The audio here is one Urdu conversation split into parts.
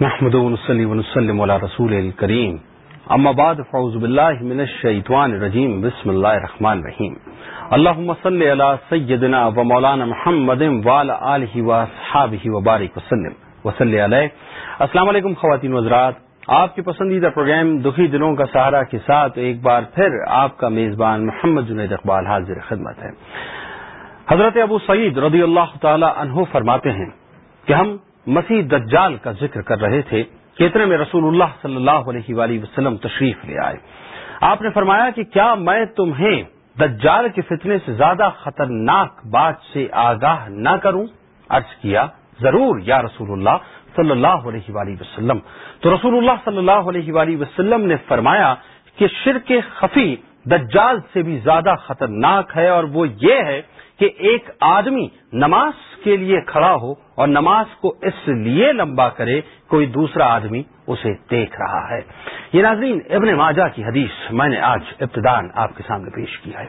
محمد صلی وسلم علی رسول الکریم اما بعد فعوذ باللہ من الشیطان الرجیم بسم اللہ الرحمن الرحیم اللہم صلی علی سیدنا و مولانا محمد وعلى آلہ و صحابہ و بارک وسلم. وصلی علیہ السلام علیکم خواتین وزرات آپ کے پسندیدہ پروگرام دکھی دنوں کا سہارا کے ساتھ ایک بار پھر آپ کا میزبان محمد جنید اقبال حاضر خدمت ہے۔ حضرت ابو سعید رضی اللہ تعالی عنہ فرماتے ہیں کہ ہم مسیح دجال کا ذکر کر رہے تھے کہ اتنے میں رسول اللہ صلی اللہ علیہ وآلہ وسلم تشریف لے آئے۔ آپ نے فرمایا کہ کیا میں تمہیں دجال کے فتنے سے زیادہ خطرناک بات سے آگاہ نہ کروں؟ عرض کیا، ضرور یا رسول اللہ صلی اللہ علیہ وآلہ وسلم۔ تو رسول اللہ صلی اللہ علیہ وآلہ وسلم نے فرمایا کہ شرک خفی دجال سے بھی زیادہ خطرناک ہے اور وہ یہ ہے کہ ایک آدمی نماز کے لیے کھڑا ہو اور نماز کو اس لیے لمبا کرے کوئی دوسرا آدمی اسے دیکھ رہا ہے۔ یہ ناظرین، ابن ماجہ کی حدیث میں نے آج ابتدان آپ کے سامنے پیش کیا ہے۔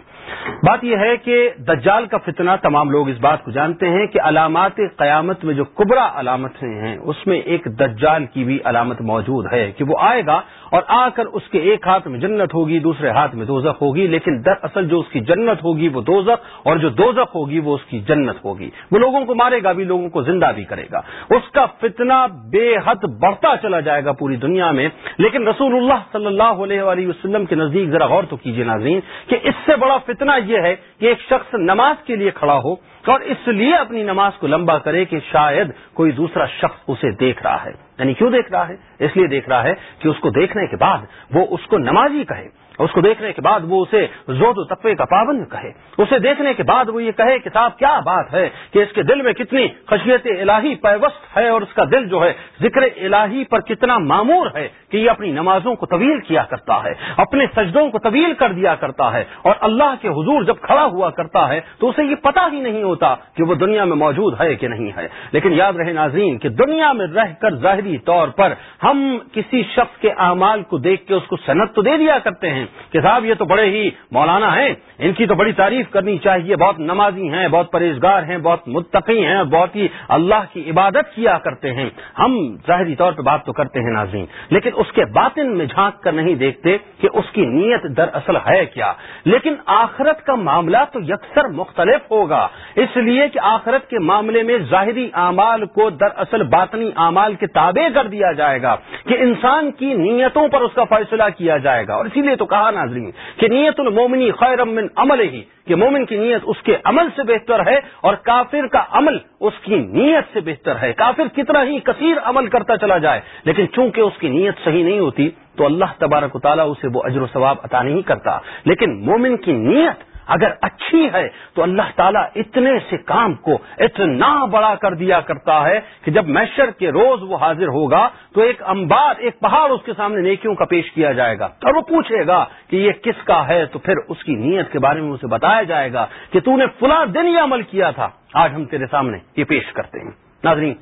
بات یہ ہے کہ دجال کا فتنہ تمام لوگ اس بات کو جانتے ہیں کہ علامات قیامت میں جو کبرا علامتیں ہیں، اس میں ایک دجال کی بھی علامت موجود ہے کہ وہ آئے گا اور آ کر اس کے ایک ہاتھ میں جنت ہوگی، دوسرے ہاتھ میں دوزخ ہوگی، لیکن دراصل جو اس کی جنت ہوگی وہ دوزخ اور جو دوزخ ہوگی، وہ اس کی جنت ہوگی۔ وہ لوگوں کو مارے گا، بھی لوگوں کو زندہ بھی کرے گا۔ اس کا فتنہ بے حد بڑھتا چلا جائے گا پوری دنیا میں۔ لیکن رسول اللہ صلی اللہ علیہ وآلہ وسلم کے نزدیک ذرا غور تو کیجیے ناظرین کہ اس سے بڑا فتنہ یہ ہے کہ ایک شخص نماز کے لیے کھڑا ہو اور اس لیے اپنی نماز کو لمبا کرے کہ شاید کوئی دوسرا شخص اسے دیکھ رہا ہے۔ یعنی کیوں دیکھ رہا ہے؟ اس لیے دیکھ رہا ہے کہ اس کو دیکھنے کے بعد وہ اس کو نمازی کہے۔ اس کو دیکھنے کے بعد وہ اسے زود و تقوی کا پابند کہے۔ اسے دیکھنے کے بعد وہ یہ کہے کہ صاحب، کیا بات ہے کہ اس کے دل میں کتنی خشیت الہی پیوست ہے اور اس کا دل جو ہے ذکر الہی پر کتنا معمور ہے کہ یہ اپنی نمازوں کو طویل کیا کرتا ہے، اپنے سجدوں کو طویل کر دیا کرتا ہے اور اللہ کے حضور جب کھڑا ہوا کرتا ہے تو اسے یہ پتا ہی نہیں ہوتا کہ وہ دنیا میں موجود ہے کہ نہیں ہے۔ لیکن یاد رہے ناظرین کہ دنیا میں رہ کر ظاہری طور پر ہم کسی شخص کے اعمال کو دیکھ کے اس کو صنعت تو دے دیا کرتے ہیں کہ صاحب یہ تو بڑے ہی مولانا ہیں، ان کی تو بڑی تعریف کرنی چاہیے۔ بہت نمازی ہیں، بہت پرہیزگار ہیں، بہت متقی ہیں، بہت ہی اللہ کی عبادت کیا کرتے ہیں۔ ہم ظاہری طور پہ بات تو کرتے ہیں ناظرین، لیکن اس کے باطن میں جھانک کر نہیں دیکھتے کہ اس کی نیت دراصل ہے کیا۔ لیکن آخرت کا معاملہ تو یکسر مختلف ہوگا، اس لیے کہ آخرت کے معاملے میں ظاہری اعمال کو دراصل باطنی اعمال کے تابع کر دیا جائے گا کہ انسان کی نیتوں پر اس کا فیصلہ کیا جائے گا، اور اسی لیے تو کہا ناظرین، کہ نیت المومنی خیر من عمل ہی کہ مومن کی نیت اس کے عمل سے بہتر ہے اور کافر کا عمل اس کی نیت سے بہتر ہے۔ کافر کتنا ہی کثیر عمل کرتا چلا جائے، لیکن چونکہ اس کی نیت صحیح نہیں ہوتی، تو اللہ تبارک و تعالیٰ اسے وہ اجر و ثواب عطا نہیں کرتا۔ لیکن مومن کی نیت اگر اچھی ہے تو اللہ تعالیٰ اتنے سے کام کو اتنا بڑا کر دیا کرتا ہے کہ جب میشر کے روز وہ حاضر ہوگا تو ایک انبار، ایک پہاڑ اس کے سامنے نیکیوں کا پیش کیا جائے گا اور وہ پوچھے گا کہ یہ کس کا ہے؟ تو پھر اس کی نیت کے بارے میں اسے بتایا جائے گا کہ تو نے فلاں دن یہ عمل کیا تھا۔ آج ہم تیرے سامنے یہ پیش کرتے ہیں۔ ناظرین،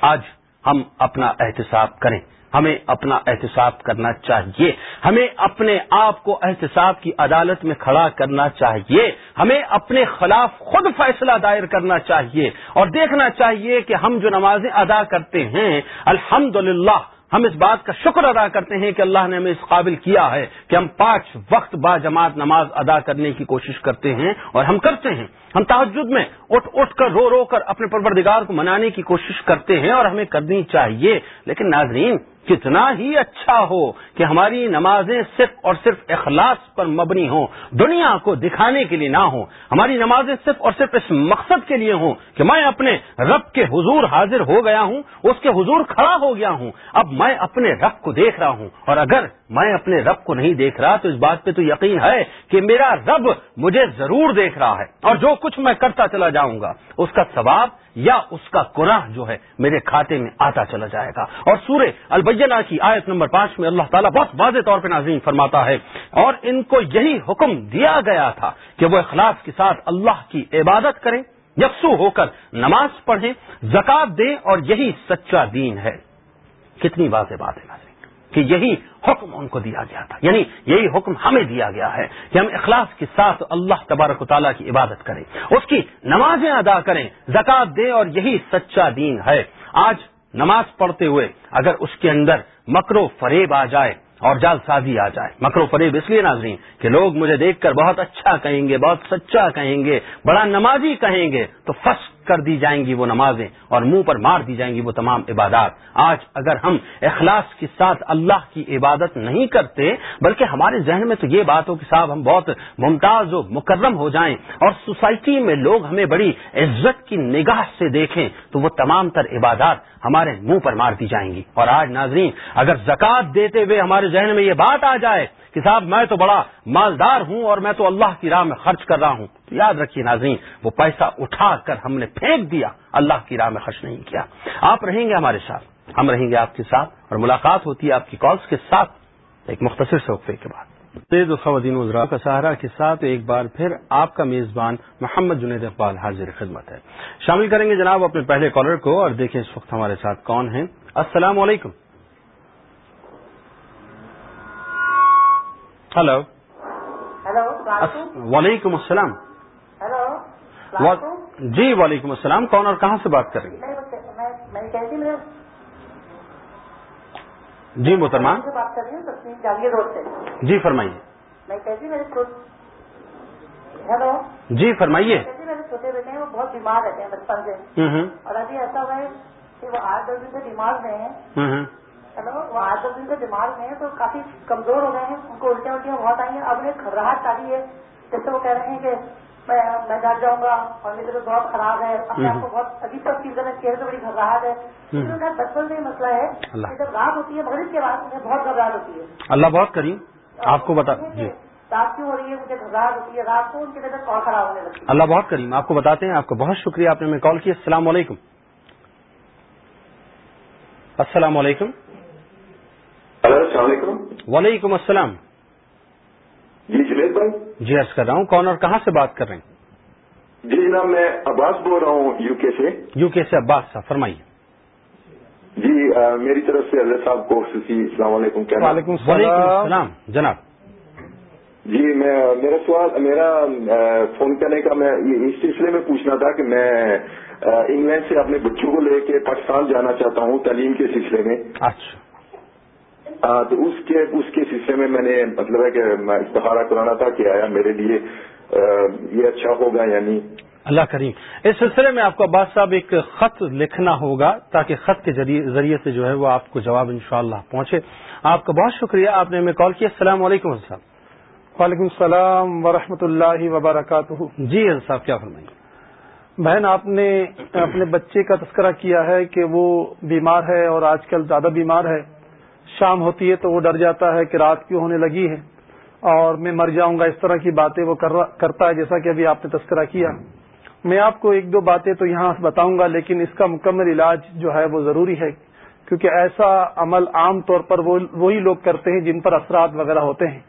آج ہم اپنا احتساب کریں۔ ہمیں اپنا احتساب کرنا چاہیے۔ ہمیں اپنے آپ کو احتساب کی عدالت میں کھڑا کرنا چاہیے۔ ہمیں اپنے خلاف خود فیصلہ دائر کرنا چاہیے۔ اور دیکھنا چاہیے کہ ہم جو نمازیں ادا کرتے ہیں الحمد ہم اس بات کا شکر ادا کرتے ہیں کہ اللہ نے ہمیں اس قابل کیا ہے کہ ہم پانچ وقت با جماعت نماز ادا کرنے کی کوشش کرتے ہیں اور ہم کرتے ہیں۔ ہم تحجد میں اٹھ اٹھ کر رو رو کر اپنے پروردگار کو منانے کی کوشش کرتے ہیں اور ہمیں کرنی چاہیے۔ لیکن ناظرین کتنا ہی اچھا ہو کہ ہماری نمازیں صرف اور صرف اخلاص پر مبنی ہوں، دنیا کو دکھانے کے لیے نہ ہوں، ہماری نمازیں صرف اور صرف اس مقصد کے لیے ہوں کہ میں اپنے رب کے حضور حاضر ہو گیا ہوں، اس کے حضور کھڑا ہو گیا ہوں، اب میں اپنے رب کو دیکھ رہا ہوں اور اگر میں اپنے رب کو نہیں دیکھ رہا تو اس بات پہ تو یقین ہے کہ میرا رب مجھے ضرور دیکھ رہا ہے اور جو کچھ میں کرتا چلا جاؤں گا، اس کا ثواب یا اس کا گناہ جو ہے میرے کھاتے میں آتا چلا جائے گا۔ اور سورہ البینہ کی آیت نمبر پانچ میں اللہ تعالیٰ بہت واضح طور پہ ناظرین فرماتا ہے، اور ان کو یہی حکم دیا گیا تھا کہ وہ اخلاص کے ساتھ اللہ کی عبادت کریں، یکسو ہو کر نماز پڑھیں، زکات دیں، اور یہی سچا دین ہے۔ کتنی واضح بات ہے۔ کہ یہی حکم ان کو دیا گیا تھا۔ یعنی یہی حکم ہمیں دیا گیا ہے کہ ہم اخلاص کے ساتھ اللہ تبارک و تعالیٰ کی عبادت کریں، اس کی نمازیں ادا کریں زکات دیں اور یہی سچا دین ہے۔ آج نماز پڑھتے ہوئے اگر اس کے اندر مکرو فریب آ جائے اور جال سازی آ جائے مکرو فریب اس لیے ناظرین کہ لوگ مجھے دیکھ کر بہت اچھا کہیں گے، بہت سچا کہیں گے، بڑا نمازی کہیں گے، تو فس کر دی جائیں گی وہ نمازیں اور منہ پر مار دی جائیں گی وہ تمام عبادات۔ آج اگر ہم اخلاص کے ساتھ اللہ کی عبادت نہیں کرتے، بلکہ ہمارے ذہن میں تو یہ بات ہو کہ صاحب ہم بہت ممتاز و مکرم ہو جائیں اور سوسائٹی میں لوگ ہمیں بڑی عزت کی نگاہ سے دیکھیں، تو وہ تمام تر عبادات ہمارے منہ پر مار دی جائیں گی۔ اور آج ناظرین، اگر زکوٰۃ دیتے ہوئے ہمارے ذہن میں یہ بات آ جائے کہ صاحب میں تو بڑا مالدار ہوں اور میں تو اللہ کی راہ میں خرچ کر رہا ہوں۔ تو یاد رکھیے ناظرین، وہ پیسہ اٹھا کر ہم نے پھینک دیا، اللہ کی راہ میں خرچ نہیں کیا۔ آپ رہیں گے ہمارے ساتھ، ہم رہیں گے آپ کے ساتھ اور ملاقات ہوتی ہے آپ کی کالس کے ساتھ ایک مختصر سے وقفے کے بعد۔ تیز خواتین وزراء کا سہارا کے ساتھ ایک بار پھر آپ کا میزبان محمد جنید اقبال حاضر خدمت ہے۔ شامل کریں گے جناب اپنے پہلے کالر کو اور دیکھیں اس وقت ہمارے ساتھ کون ہیں۔ السلام علیکم۔ ہلو ہیلو وعلیکم السلام ہیلو جی وعلیکم السلام. کون اور کہاں سے بات کر رہی ہیں؟ میں میں جی محترمہ. سے بات کر رہی ہوں جی فرمائیے۔ میں ہیلو جی فرمائیے۔ کہتی میرے چھوٹے بیٹے ہیں وہ بہت بیمار رہتے ہیں بچپن سے۔ اور ابھی ایسا ہوا ہے کہ وہ آٹھ دس دن سے بیمار میں ہیں۔ ہیلو وہ دس دن سے بیمار میں ہیں تو کافی کمزور ہو گئے ہیں ان کو الٹیاں الٹیاں بہت آئی ہیں۔ اب انہیں گھبراہٹ آئی ہے جیسے وہ کہہ رہے ہیں کہ میں میں ڈر جاؤں گا اور میری طبیعت بہت خراب ہے اپنے آپ کو بہت عجیب سب چیز ہے چہرے سے بڑی گھبراہٹ ہے۔ بچپن سے یہ مسئلہ ہے۔ کہ جب رات ہوتی ہے مغرب کے بعد انہیں بہت گھبراہٹ ہوتی ہے۔ اللہ بہت کریم۔ آپ کو بتا جی۔ رات کیوں ہو رہی ہے مجھے گھبراہٹ ہوتی ہے رات کو ان کی طبیعت اور خراب ہونے لگتی ہے۔ اللہ بہت کریم۔ آپ کو بتاتے ہیں آپ کا بہت شکریہ آپ نے ہمیں کال کیا السلام علیکم۔ السلام علیکم۔ ہلو السلام علیکم۔ وعلیکم السلام۔ جی جنید بھائی۔ جی عرض کر رہا ہوں کون اور کہاں سے بات کر رہے ہیں؟ جی جناب میں عباس بول رہا ہوں یو کے سے۔ یو کے سے عباس صاحب فرمائیے۔ جی میری طرف سے حضرت صاحب کو خصوصی السلام علیکم کہنا۔ وعلیکم السلام۔ جناب۔ جی میں میرا سوال میرا فون کرنے کا میں اس سلسلے میں پوچھنا تھا کہ میں انگلینڈ سے اپنے بچوں کو لے کے پاکستان جانا چاہتا ہوں تعلیم کے سلسلے میں۔ اچھا۔ تو اس کے اس کے سلسلے میں میں نے مطلب ہے کہ میں استخارہ کرانا تھا کہ آیا میرے لیے یہ اچھا ہوگا یعنی اللہ کریم۔ اس سلسلے میں آپ کو عباس صاحب ایک خط لکھنا ہوگا تاکہ خط کے ذریعے سے جو ہے وہ آپ کو جواب انشاءاللہ پہنچے۔ آپ کا بہت شکریہ آپ نے ہمیں کال کیا السلام علیکم صاحب۔ وعلیکم السلام ورحمۃ اللہ وبرکاتہ۔ جی صاحب کیا فرمائیے بہن آپ نے اپنے بچے کا تذکرہ کیا ہے کہ وہ بیمار ہے اور آج کل زیادہ بیمار ہے۔ شام ہوتی ہے تو وہ ڈر جاتا ہے کہ رات کیوں ہونے لگی ہے اور میں مر جاؤں گا، اس طرح کی باتیں وہ کرتا ہے جیسا کہ ابھی آپ نے تذکرہ کیا۔ میں آپ کو ایک دو باتیں تو یہاں بتاؤں گا، لیکن اس کا مکمل علاج جو ہے وہ ضروری ہے، کیونکہ ایسا عمل عام طور پر وہی لوگ کرتے ہیں جن پر اثرات وغیرہ ہوتے ہیں۔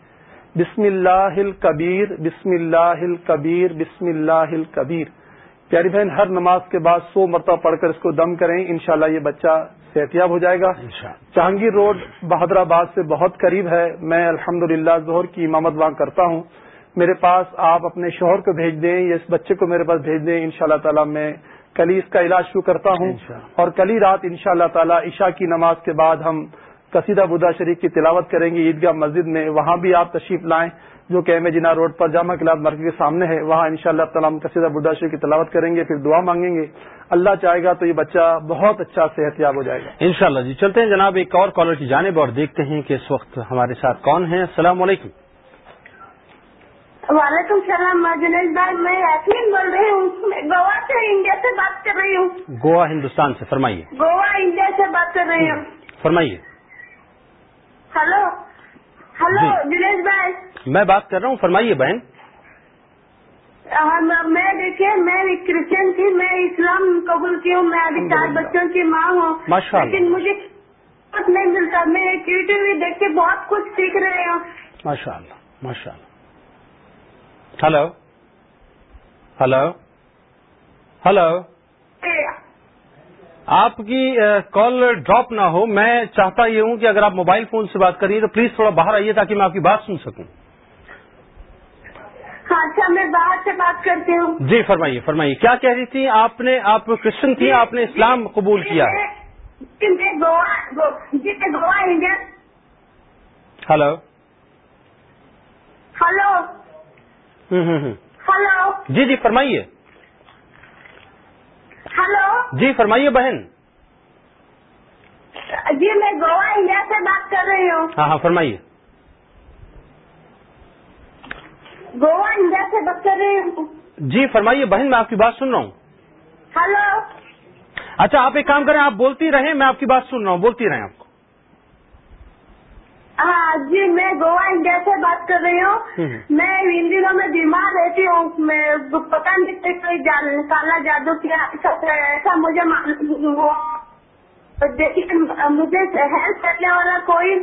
بسم اللہ الکبیر، بسم اللہ الکبیر، بسم اللہ الکبیر۔ پیاری بہن ہر نماز کے بعد سو مرتبہ پڑھ کر اس کو دم کریں انشاءاللہ یہ بچہ صحتیاب ہو جائے گا۔ جہانگیر روڈ بہادر آباد سے بہت قریب ہے۔ میں الحمد للہ ظہر کی امامت وہاں کرتا ہوں۔ میرے پاس آپ اپنے شوہر کو بھیج دیں یا اس بچے کو میرے پاس بھیج دیں ان شاء اللہ تعالیٰ میں کل ہی اس کا علاج شروع کرتا ہوں۔ اور کل ہی رات ان شاء اللہ تعالیٰ عشاء کی نماز کے بعد ہم قصیدہ بدا شریف کی تلاوت کریں گے عیدگاہ مسجد میں وہاں بھی آپ تشریف لائیں جو کہ ایم اے جنا روڈ پر جامع کلاب مرکز کے سامنے ہے وہاں ان شاء اللہ تعالیٰ قصیدہ بدا شریف کی تلاوت کریں گے پھر دعا مانگیں گے۔ اللہ چاہے گا تو یہ بچہ بہت اچھا صحت یاب ہو جائے گا۔ انشاءاللہ جی چلتے ہیں جناب ایک اور کالر کی جانب اور دیکھتے ہیں کہ اس وقت ہمارے ساتھ کون ہیں۔ السلام علیکم۔ وعلیکم السلام بھائی میں یاسمین بول رہی ہوں میں گوا سے انڈیا سے بات کر رہی ہوں۔ گوا ہندوستان سے فرمائیے۔ گوا انڈیا سے بات کر رہی ہوں۔ فرمائیے۔ ہلو ہلو جی۔ جنید بھائی میں بات کر رہا ہوں فرمائیے بہن ہم- میں دیکھیے میں ایک کرسچن تھی میں اسلام قبول کی ہوں میں ابھی چار۔ بچوں کی ماں ہوں۔ لیکن مجھے نہیں ملتا میں ٹی وی دیکھ کے بہت کچھ سیکھ رہی ہوں ماشاء اللہ ماشاء اللہ ہلو ہلو ہلو آپ کی کال ڈراپ نہ ہو. میں چاہتا یہ ہوں کہ اگر آپ موبائل فون سے بات کریے تو پلیز تھوڑا باہر آئیے تاکہ میں آپ کی بات سن سکوں. ہاں اچھا میں باہر سے بات کرتی ہوں. جی فرمائیے فرمائیے. کیا کہہ رہی تھی آپ نے؟ آپ کرسچن تھی آپ نے اسلام قبول کیا؟ ہلو؟ جی فرمائیے بہن۔ جی میں گوا انڈیا سے بات کر رہی ہوں۔ ہاں ہاں فرمائیے۔ گوا انڈیا سے بات کر رہی ہوں۔ جی فرمائیے بہن میں آپ کی بات سن رہا ہوں۔ ہلو؟ اچھا آپ ایک کام کریں آپ بولتی رہیں میں آپ کی بات سن رہا ہوں بولتی رہیں آپ۔ ہاں جی میں گوا انڈیا سے بات کر رہی ہوں۔ میں ان دنوں میں بیمار رہتی ہوں۔ میں پتہ نہیں کوئی کالا جادو کیا ایسا مجھے دیکھیے مجھے ہیلپ کرنے والا کوئی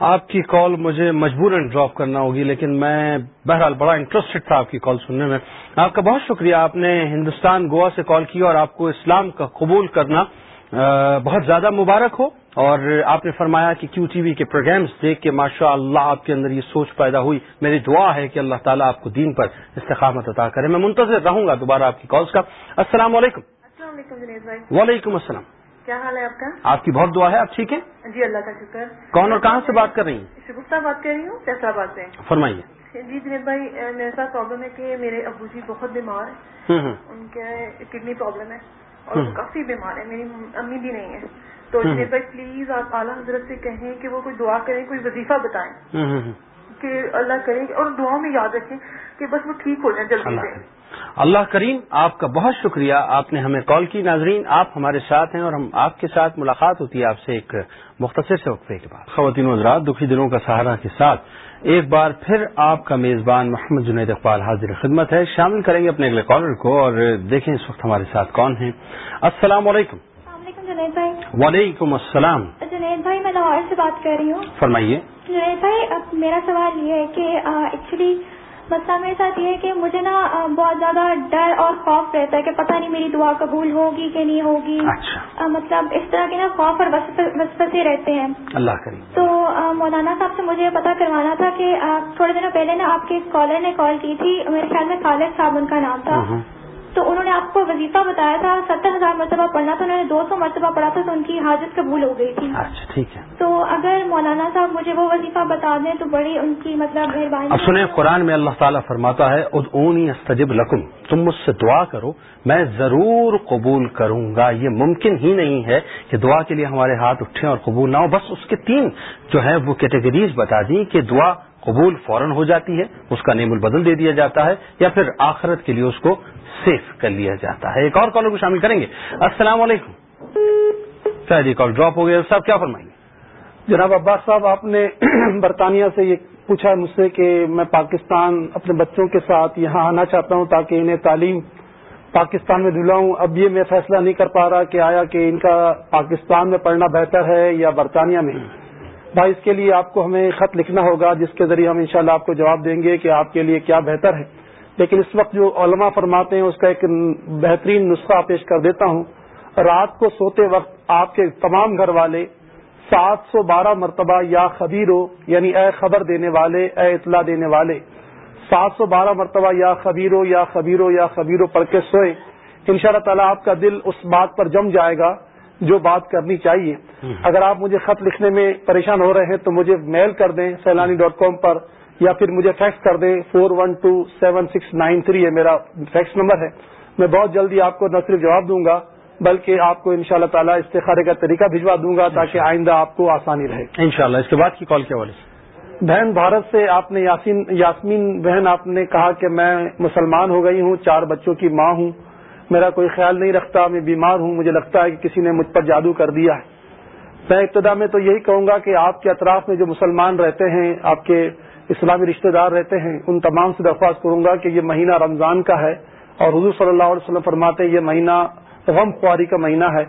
آپ کی کال مجھے مجبوراً ڈراپ کرنا ہوگی لیکن میں بہرحال بڑا انٹرسٹڈ تھا آپ کی کال سننے میں۔ آپ کا بہت شکریہ آپ نے ہندوستان گوا سے کال کی اور آپ کو اسلام کا قبول کرنا۔ بہت زیادہ مبارک ہو اور آپ نے فرمایا کہ کیو ٹی وی کے پروگرامز دیکھ کے ماشاء اللہ آپ کے اندر یہ سوچ پیدا ہوئی۔ میری دعا ہے کہ اللہ تعالیٰ آپ کو دین پر استقامت عطا کرے۔ میں منتظر رہوں گا دوبارہ آپ کی کالز کا۔ السلام علیکم۔ السلام علیکم بھائی۔ وعلیکم السلام۔ کیا حال ہے آپ کا؟ آپ کی بہت دعا ہے آپ ٹھیک ہیں؟ جی اللہ کا شکر۔ کون اور کہاں سے بات کر رہی ہیں؟ شگفتہ بات کر رہی ہوں فیصلہ بات سے۔ فرمائیے۔ جی جنید بھائی میرے ساتھ پرابلم ہے کہ میرے ابو جی بہت بیمار ہیں۔ ان کے کڈنی پرابلم ہے۔ اور کافی بیمار ہے میری امی بھی نہیں ہے تو اس بھائی پلیز آپ اعلیٰ حضرت سے کہیں کہ وہ کوئی دعا کریں کوئی وظیفہ بتائیں۔ کہ اللہ کریں اور دعاؤں میں یاد رکھیں کہ بس وہ ٹھیک ہو جائیں جلدی سے۔ اللہ کریم آپ کا بہت شکریہ۔ آپ نے ہمیں کال کی۔ ناظرین آپ ہمارے ساتھ ہیں اور ہم آپ کے ساتھ ملاقات ہوتی ہے آپ سے ایک مختصر سے وقفے کے بعد۔ خواتین حضرات دکھی دنوں کا سہارا کے ساتھ ایک بار پھر آپ کا میزبان محمد جنید اقبال حاضر خدمت ہے۔ شامل کریں گے اپنے اگلے کالر کو اور دیکھیں اس وقت ہمارے ساتھ کون ہیں۔ السلام علیکم۔ وعلیکم السلام۔ میں لاہور سے بات کر رہی ہوں۔ فرمائیے۔ بھائی اب میرا سوال یہ ہے کہ ایکچولی مسئلہ میرے ساتھ یہ ہے کہ مجھے نا بہت زیادہ ڈر اور خوف رہتا ہے کہ پتہ نہیں میری دعا قبول ہوگی کہ نہیں ہوگی۔ اچھا۔ مطلب اس طرح کے نا خوف اور وسوسے رہتے ہیں۔ اللہ کریم۔ تو مولانا صاحب سے مجھے پتہ کروانا تھا کہ تھوڑے دنوں پہلے نا آپ کے اسکالر نے کال کی تھی۔ میرے خیال میں خالد صاحب ان کا نام تھا۔ تو انہوں نے آپ کو وظیفہ بتایا تھا ستر ہزار مرتبہ پڑھنا تھا انہوں نے دو سو مرتبہ پڑھا تھا تو ان کی حاجت قبول ہو گئی تھی۔ اچھا ٹھیک ہے۔ تو اگر مولانا صاحب مجھے وہ وظیفہ بتا دیں تو بڑی ان کی مطلب مہربانی اب سنیں قرآن میں اللہ تعالیٰ فرماتا ہے ادعونی استجب لکم تم مجھ سے دعا کرو میں ضرور قبول کروں گا۔ یہ ممکن ہی نہیں ہے کہ دعا کے لیے ہمارے ہاتھ اٹھیں اور قبول نہ ہو۔ بس اس کے تین جو ہے وہ کیٹیگریز بتا دی کہ دعا قبول فوراً ہو جاتی ہے، اس کا نیم البدل دے دیا جاتا ہے، یا پھر آخرت کے لیے اس کو سیف کر لیا جاتا ہے۔ ایک اور کالر کو شامل کریں گے۔ السلام علیکم۔ شاید یہ کال ڈراپ ہو گیا۔ صاحب، کیا فرمائیں گے؟ جناب عباس صاحب، آپ نے برطانیہ سے یہ پوچھا ہے مجھ سے کہ میں پاکستان اپنے بچوں کے ساتھ یہاں آنا چاہتا ہوں تاکہ انہیں تعلیم پاکستان میں دلاؤں۔ اب یہ میں فیصلہ نہیں کر پا رہا کہ آیا کہ ان کا پاکستان میں پڑھنا بہتر ہے یا برطانیہ میں۔ بھائی، اس کے لیے آپ کو ہمیں خط لکھنا ہوگا، جس کے ذریعے ہم انشاءاللہ شاء آپ کو جواب دیں گے کہ آپ کے لیے کیا بہتر ہے۔ لیکن اس وقت جو علماء فرماتے ہیں، اس کا ایک بہترین نسخہ پیش کر دیتا ہوں۔ رات کو سوتے وقت آپ کے تمام گھر والے سات سو بارہ مرتبہ یا خبیرو یعنی اے خبر دینے والے، اے اطلاع دینے والے، سات سو بارہ مرتبہ یا خبیرو یا خبیرو یا خبیرو پڑھ کے سوئے۔ ان شاء اللہ تعالیٰ آپ کا دل اس بات پر جم جائے گا جو بات کرنی چاہیے۔ اگر آپ مجھے خط لکھنے میں پریشان ہو رہے ہیں تو مجھے میل کر دیں سیلانی ڈاٹ کام پر یا پھر مجھے فیکس کر دیں۔ Four one two seven six nine three ہے میرا فیکس نمبر ہے۔ میں بہت جلدی آپ کو نہ صرف جواب دوں گا بلکہ آپ کو ان شاء اللہ تعالیٰ استخارے کا طریقہ بھجوا دوں گا تاکہ آئندہ آپ کو آسانی رہے۔ انشاءاللہ اس کے بعد کی کال کے حوالے سے۔ بہن بھارت سے آپ نے یاسین یاسمین بہن آپ نے کہا کہ میں مسلمان ہو گئی ہوں چار بچوں کی ماں ہوں۔ میرا کوئی خیال نہیں رکھتا میں بیمار ہوں مجھے لگتا ہے کہ کسی نے مجھ پر جادو کر دیا ہے۔ میں ابتدا میں تو یہی کہوں گا کہ آپ کے اطراف میں جو مسلمان رہتے ہیں آپ کے اسلامی رشتہ دار رہتے ہیں ان تمام سے درخواست کروں گا کہ یہ مہینہ رمضان کا ہے۔ اور حضور صلی اللہ علیہ وسلم فرماتے ہیں یہ مہینہ غم خواری کا مہینہ ہے۔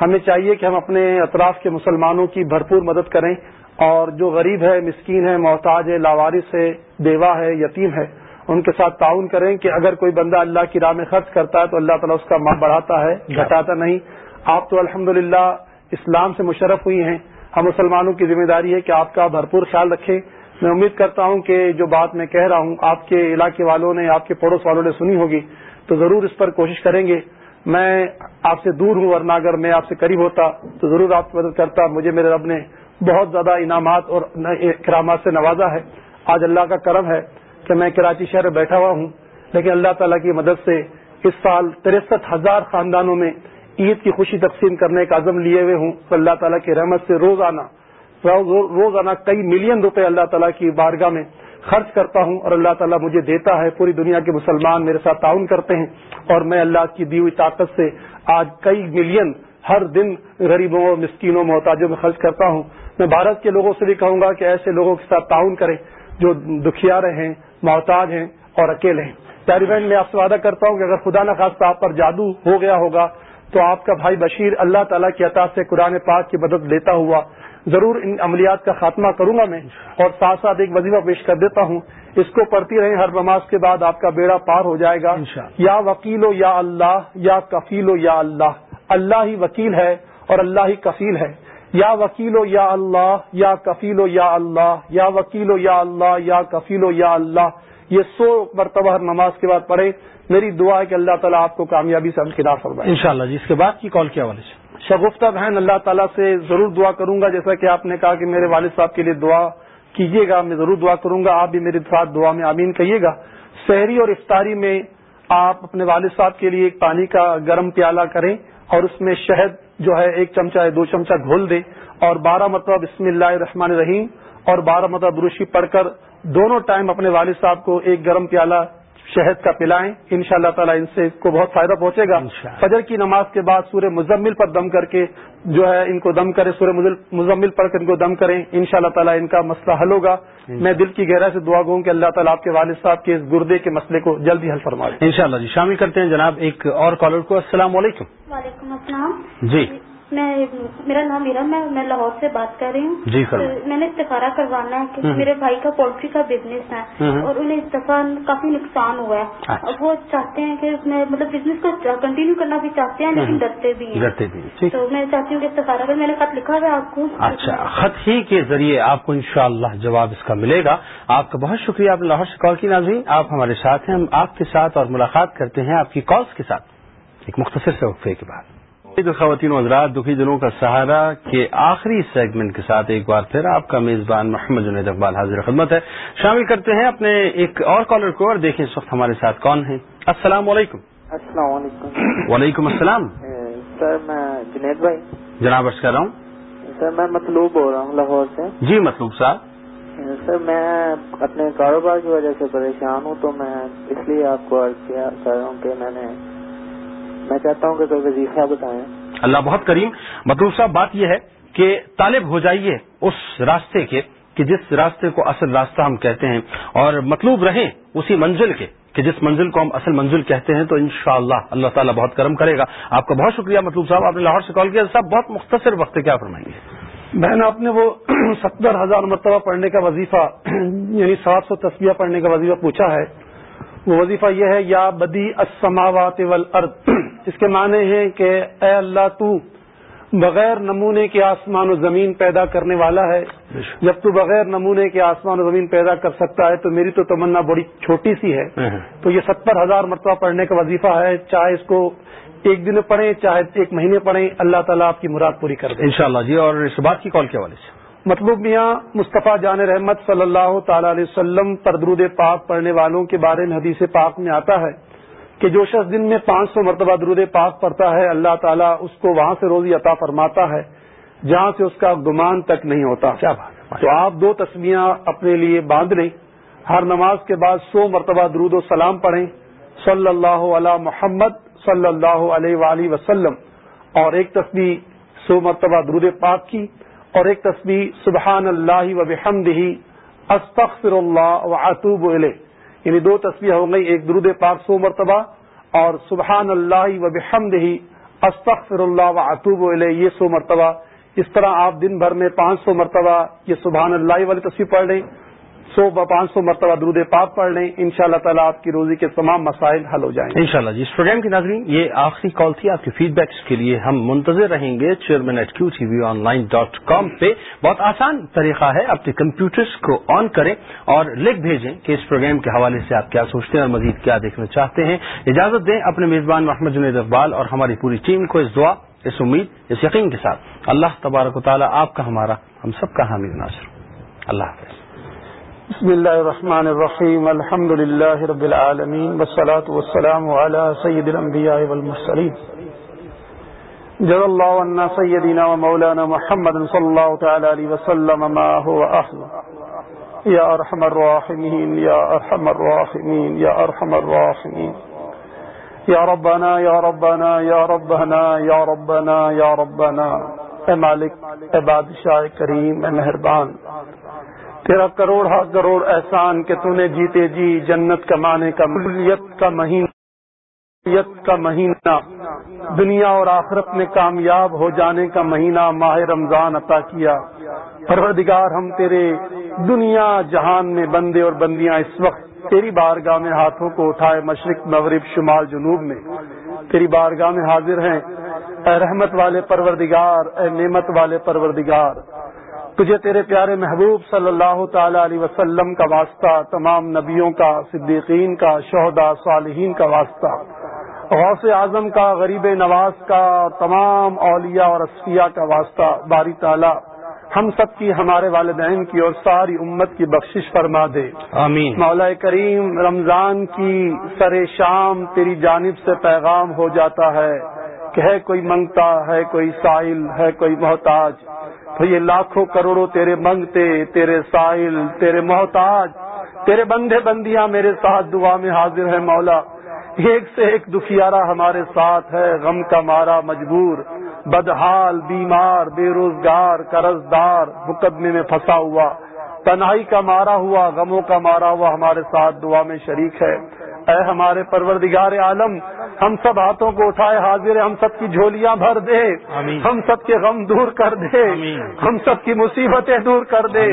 ہمیں چاہیے کہ ہم اپنے اطراف کے مسلمانوں کی بھرپور مدد کریں۔ اور جو غریب ہے مسکین ہے محتاج ہے لاوارث ہے بیوہ ہے یتیم ہے ان کے ساتھ تعاون کریں کہ اگر کوئی بندہ اللہ کی راہ میں خرچ کرتا ہے تو اللہ تعالیٰ اس کا ماں بڑھاتا ہے گھٹاتا نہیں۔ آپ تو الحمد اسلام سے مشرف ہوئی ہیں۔ ہم مسلمانوں کی ذمہ داری ہے کہ آپ کا بھرپور خیال رکھیں۔ میں امید کرتا ہوں کہ جو بات میں کہہ رہا ہوں آپ کے علاقے والوں نے آپ کے پڑوس والوں نے سنی ہوگی۔ تو ضرور اس پر کوشش کریں گے۔ میں آپ سے دور ہوں ورنہ اگر میں آپ سے قریب ہوتا تو ضرور آپ کی مدد کرتا۔ مجھے میرے رب نے بہت زیادہ انعامات اور اکرامات سے نوازا ہے۔ آج اللہ کا کرم ہے۔ کہ میں کراچی شہر میں بیٹھا ہوا ہوں، لیکن اللہ تعالیٰ کی مدد سے اس سال تریسٹھ ہزار خاندانوں میں عید کی خوشی تقسیم کرنے کا عزم لیے ہوئے ہوں۔ تو اللہ تعالیٰ کی رحمت سے روزانہ روزانہ کئی ملین روپے اللہ تعالیٰ کی بارگاہ میں خرچ کرتا ہوں اور اللہ تعالیٰ مجھے دیتا ہے۔ پوری دنیا کے مسلمان میرے ساتھ تعاون کرتے ہیں اور میں اللہ کی دی ہوئی طاقت سے آج کئی ملین ہر دن غریبوں مسکینوں، محتاجوں میں خرچ کرتا ہوں۔ میں بھارت کے لوگوں سے بھی کہوں گا کہ ایسے لوگوں کے ساتھ تعاون کریں۔ جو دکھیا رہے ہیں محتاج ہیں اور اکیلے ہیں۔ بہن میں آپ سے وعدہ کرتا ہوں کہ اگر خدا نخواستہ آپ پر جادو ہو گیا ہوگا تو آپ کا بھائی بشیر اللہ تعالیٰ کی عطا سے قرآن پاک کی مدد لیتا ہوا ضرور ان عملیات کا خاتمہ کروں گا میں۔ اور ساتھ ساتھ ایک وظیفہ پیش کر دیتا ہوں۔ اس کو پڑھتی رہیں ہر نماز کے بعد آپ کا بیڑا پار ہو جائے گا۔ یا وکیل و یا اللہ یا کفیل و یا اللہ۔ اللہ ہی وکیل ہے اور اللہ ہی کفیل ہے۔ یا وکیل و یا اللہ یا کفیل و یا اللہ یا وکیل و یا اللہ یا کفیل و یا اللہ۔ یہ سو مرتبہ ہر نماز کے بعد پڑھے میری دعا ہے کہ اللہ تعالیٰ آپ کو کامیابی سے ہم فرمائے۔ ان شاء اللہ جی اس کے بعد کی کال کیا والے سے۔ شگفتہ بہن اللہ تعالیٰ سے ضرور دعا کروں گا۔ جیسا کہ آپ نے کہا کہ میرے والد صاحب کے لیے دعا کیجیے گا میں ضرور دعا کروں گا۔ آپ بھی میرے ساتھ دعا میں آمین کہیے گا۔ شہری اور افطاری میں آپ اپنے والد صاحب کے لیے ایک پانی کا گرم پیالہ کریں اور اس میں شہد جو ہے ایک چمچہ یا دو چمچہ گھول دے اور بارہ مرتبہ بسم اللہ الرحمن الرحیم اور بارہ مرتبہ بروشی پڑھ کر دونوں ٹائم اپنے والد صاحب کو ایک گرم پیالہ شہد کا پلائیں ان شاء اللہ تعالیٰ ان سے کو بہت فائدہ پہنچے گا۔ فجر کی نماز کے بعد سورہ مزمل پر دم کر کے جو ہے ان کو دم کرے سورہ مزمل پڑھ کر ان کو دم کریں ان شاء اللہ تعالیٰ ان کا مسئلہ حل ہوگا۔ میں دل کی گہرائی سے دعا گوں کہ اللہ تعالیٰ آپ کے والد صاحب کے اس گردے کے مسئلے کو جلدی حل فرما ان شاء اللہ جی شامل کرتے ہیں جناب ایک اور کالر کو السلام علیکم۔ وعلیکم السلام۔ جی۔ میں میرا نام میرا میں میں لاہور سے بات کر رہی ہوں۔ جی میں نے استفارہ کروانا ہے کہ میرے بھائی کا پولٹری کا بزنس ہے اور انہیں اس دفعہ کافی نقصان ہوا ہے۔ اچھا۔ وہ چاہتے ہیں کہ میں مطلب بزنس کو کنٹینیو کرنا بھی چاہتے ہیں لیکن ڈرتے بھی ہیں۔ تو میں چاہتی ہوں کہ استفارہ میں نے خط لکھا ہے آپ کو۔ اچھا خط ہی کے ذریعے آپ کو انشاءاللہ جواب اس کا ملے گا۔ آپ کا بہت شکریہ آپ لاہور سے کال کی ناظرین۔ آپ ہمارے ساتھ ہیں۔ ہم آپ کے ساتھ اور ملاقات کرتے ہیں آپ کی کالس کے ساتھ۔ ایک مختصر سے وقفے کے بعد۔ خواتین حضرات دکھی دنوں کا سہارا کے آخری سیگمنٹ کے ساتھ ایک بار پھر آپ کا میزبان محمد جنید اقبال حاضر خدمت ہے۔ شامل کرتے ہیں اپنے ایک اور کالر کو اور دیکھیں اس وقت ہمارے ساتھ کون ہیں۔ السلام علیکم۔ السلام علیکم۔ وعلیکم السلام۔ سر میں جنید بھائی۔ جناب کر رہا ہوں۔ سر میں مطلوب ہو رہا ہوں لاہور سے۔ جی مطلوب صاحب۔ سر میں اپنے کاروبار کی وجہ سے پریشان ہوں تو میں اس لیے آپ کو عرض کیا کر رہا ہوں کہ میں نے میں چاہتا ہوں کہ کوئی وظیفہ بتائیں اللہ بہت کریم۔ مطلوب صاحب بات یہ ہے کہ طالب ہو جائیے اس راستے کے کہ جس راستے کو اصل راستہ ہم کہتے ہیں اور مطلوب رہیں اسی منزل کے کہ جس منزل کو ہم اصل منزل کہتے ہیں تو انشاءاللہ اللہ تعالیٰ بہت کرم کرے گا۔ آپ کا بہت شکریہ مطلوب صاحب آپ نے لاہور سے کال کیا۔ صاحب بہت مختصر وقت کیا فرمائیں گے بہن آپ نے وہ ستر ہزار مرتبہ پڑھنے کا وظیفہ یعنی سات سو تصویہ پڑھنے کا وظیفہ پوچھا ہے۔ وہ وظیفہ یہ ہے یا بدی السماوات والارض۔ اس کے معنی ہے کہ اے اللہ تو بغیر نمونے کے آسمان و زمین پیدا کرنے والا ہے۔ جب تو بغیر نمونے کے آسمان و زمین پیدا کر سکتا ہے تو میری تو تمنا بڑی چھوٹی سی ہے۔ تو یہ ستر ہزار مرتبہ پڑھنے کا وظیفہ ہے۔ چاہے اس کو ایک دن پڑھیں چاہے ایک مہینے پڑھیں اللہ تعالیٰ آپ کی مراد پوری کر دے۔ انشاءاللہ جی اور اس بات کی کال کے والے سے۔ مطلوب میاں مصطفیٰ جان رحمت صلی اللہ تعالی علیہ وسلم پر درود پاک پڑھنے والوں کے بارے میں حدیث پاک میں آتا ہے کہ جو شخص دن میں پانچ سو مرتبہ درود پاک پڑھتا ہے اللہ تعالیٰ اس کو وہاں سے روزی عطا فرماتا ہے جہاں سے اس کا گمان تک نہیں ہوتا۔ تو آپ دو تصویریں اپنے لیے باندھ لیں۔ ہر نماز کے بعد سو مرتبہ درود و سلام پڑھیں۔ صلی اللہ علیہ محمد صلی اللہ علیہ وآلہ وسلم۔ اور ایک تصویر سو مرتبہ درود پاک کی۔ اور ایک تصویر سبحان اللہ و بحمد ہی استخر اللہ و اطوب یعنی دو تصویر ہو گئی، ایک درود پاک سو مرتبہ اور سبحان اللہ و بحمد ہی استخر اللہ و اطوب یہ سو مرتبہ۔ اس طرح آپ دن بھر میں پانچ سو مرتبہ یہ سبحان اللہ والی تصویر پڑھ لیں۔ سو پانچ سو مرتبہ درود پاک پڑھ لیں۔ ان شاء اللہ تعالیٰ آپ کی روزی کے تمام مسائل حل ہو جائیں گے۔ انشاءاللہ جی اس پروگرام کی ناظرین، یہ آخری کال تھی۔ آپ کے فیڈ بیکس کے لیے ہم منتظر رہیں گے chairman at Q T V online dot com پہ۔ بہت آسان طریقہ ہے، اپنے کمپیوٹرز کو آن کریں اور لکھ بھیجیں کہ اس پروگرام کے حوالے سے آپ کیا سوچتے ہیں اور مزید کیا دیکھنا چاہتے ہیں۔ اجازت دیں اپنے میزبان محمد جنید اقبال اور ہماری پوری ٹیم کو اس دعا، اس امید، اس یقین کے ساتھ۔ اللہ تبارک و تعالیٰ آپ کا ہمارا، ہم سب کا حامد ناصر۔ اللہ حافظ۔ بسم الله الرحمن الرحيم الحمد لله رب العالمين والصلاة والسلام على سيد الأنبياء والمرسلين جزا الله عنا سيدنا ومولانا محمد صلى الله تعالى عليه وسلم، ما هو أهل يا أرحم الراحمين يا أرحم الراحمين يا أرحم الراحمين يا ربنا يا ربنا يا ربنا يا ربنا يا ربنا. اے مالک، اے بادشاہ کریم، اے مہربان. تیرا کروڑ ہا کروڑ احسان کہ تو نے جیتے جی جنت کمانے کا ملیت کا مہینہ کا مہینہ۔ دنیا اور آخرت میں کامیاب ہو جانے کا مہینہ ماہ رمضان عطا کیا۔ پروردگار، ہم تیرے دنیا جہان میں بندے اور بندیاں اس وقت تیری بارگاہ میں ہاتھوں کو اٹھائے مشرق، مغرب، شمال، جنوب میں۔ تیری بارگاہ میں حاضر ہیں۔ اے رحمت والے پروردگار، اے نعمت والے پروردگار۔ تجھے تیرے پیارے محبوب صلی اللہ تعالی علیہ وسلم کا واسطہ تمام نبیوں کا صدیقین کا شہدا صالحین کا واسطہ۔ غوث اعظم کا غریب نواز کا تمام اولیاء اور اسفیہ کا واسطہ۔ باری تعالی ہم سب کی ہمارے والدین کی اور ساری امت کی بخشش فرما دے۔ آمین۔ مولا کریم رمضان کی سر شام تیری جانب سے پیغام ہو جاتا ہے۔ کہ ہے کوئی منگتا ہے کوئی سائل ہے کوئی محتاج تو یہ لاکھوں کروڑوں تیرے منگتے تیرے سائل تیرے محتاج تیرے بندے بندیاں میرے ساتھ دعا میں حاضر ہے مولا ایک سے ایک دکھیارا ہمارے ساتھ ہے غم کا مارا مجبور بدحال بیمار بے روزگار قرض دار مقدمے میں پھنسا ہوا تنہائی کا مارا ہوا غموں کا مارا ہوا ہمارے ساتھ دعا میں شریک ہے اے ہمارے پروردگار عالم ہم سب ہاتھوں کو اٹھائے حاضر ہم سب کی جھولیاں بھر دے ہم سب کے غم دور کر دے ہم سب کی مصیبتیں دور کر دے۔